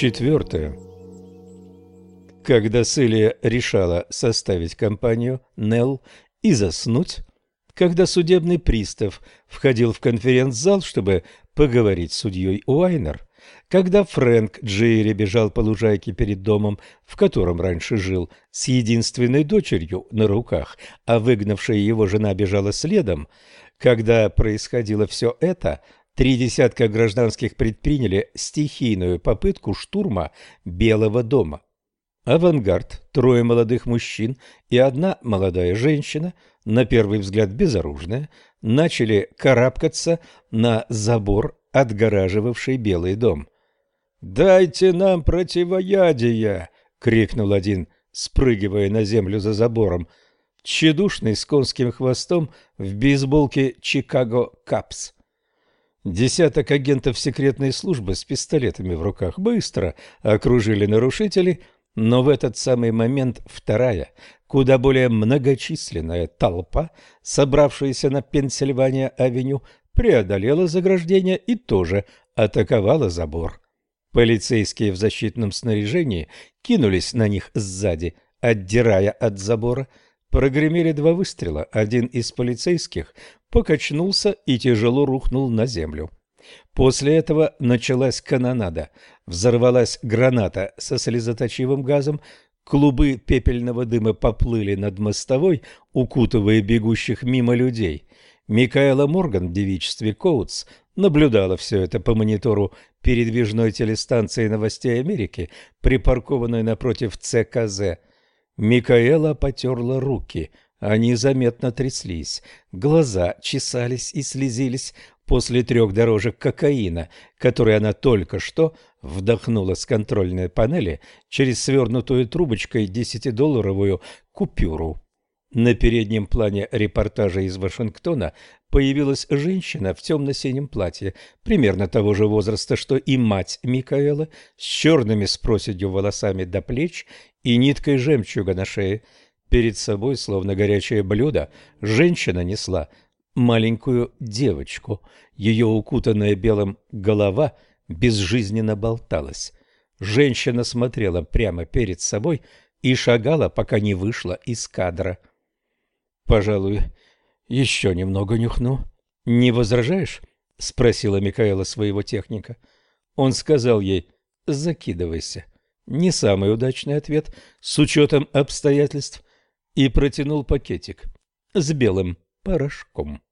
Четвертое. Когда Селия решала составить компанию Нелл и заснуть, когда судебный пристав входил в конференц-зал, чтобы поговорить с судьей Уайнер, когда Фрэнк Джейри бежал по лужайке перед домом, в котором раньше жил, с единственной дочерью на руках, а выгнавшая его жена бежала следом, когда происходило все это – Три десятка гражданских предприняли стихийную попытку штурма Белого дома. Авангард, трое молодых мужчин и одна молодая женщина, на первый взгляд безоружная, начали карабкаться на забор, отгораживавший Белый дом. «Дайте нам противоядие!» — крикнул один, спрыгивая на землю за забором. Тщедушный с конским хвостом в бейсболке «Чикаго Капс». Десяток агентов секретной службы с пистолетами в руках быстро окружили нарушителей, но в этот самый момент вторая, куда более многочисленная толпа, собравшаяся на Пенсильвания-авеню, преодолела заграждение и тоже атаковала забор. Полицейские в защитном снаряжении кинулись на них сзади, отдирая от забора. Прогремели два выстрела. Один из полицейских покачнулся и тяжело рухнул на землю. После этого началась канонада. Взорвалась граната со слезоточивым газом, клубы пепельного дыма поплыли над мостовой, укутывая бегущих мимо людей. Микаэла Морган в девичестве Коутс наблюдала все это по монитору передвижной телестанции новостей Америки, припаркованной напротив ЦКЗ. Микаэла потерла руки – они заметно тряслись, глаза чесались и слезились после трех дорожек кокаина, которые она только что вдохнула с контрольной панели через свернутую трубочкой десятидолларовую купюру. На переднем плане репортажа из Вашингтона появилась женщина в темно-синем платье, примерно того же возраста, что и мать Микаэла, с черными с проседью волосами до плеч и ниткой жемчуга на шее. Перед собой, словно горячее блюдо, женщина несла маленькую девочку. Ее укутанная белым голова безжизненно болталась. Женщина смотрела прямо перед собой и шагала, пока не вышла из кадра. «Пожалуй, еще немного нюхну. Не возражаешь?» — спросила Микаэла своего техника. Он сказал ей «закидывайся». Не самый удачный ответ с учетом обстоятельств, и протянул пакетик с белым порошком.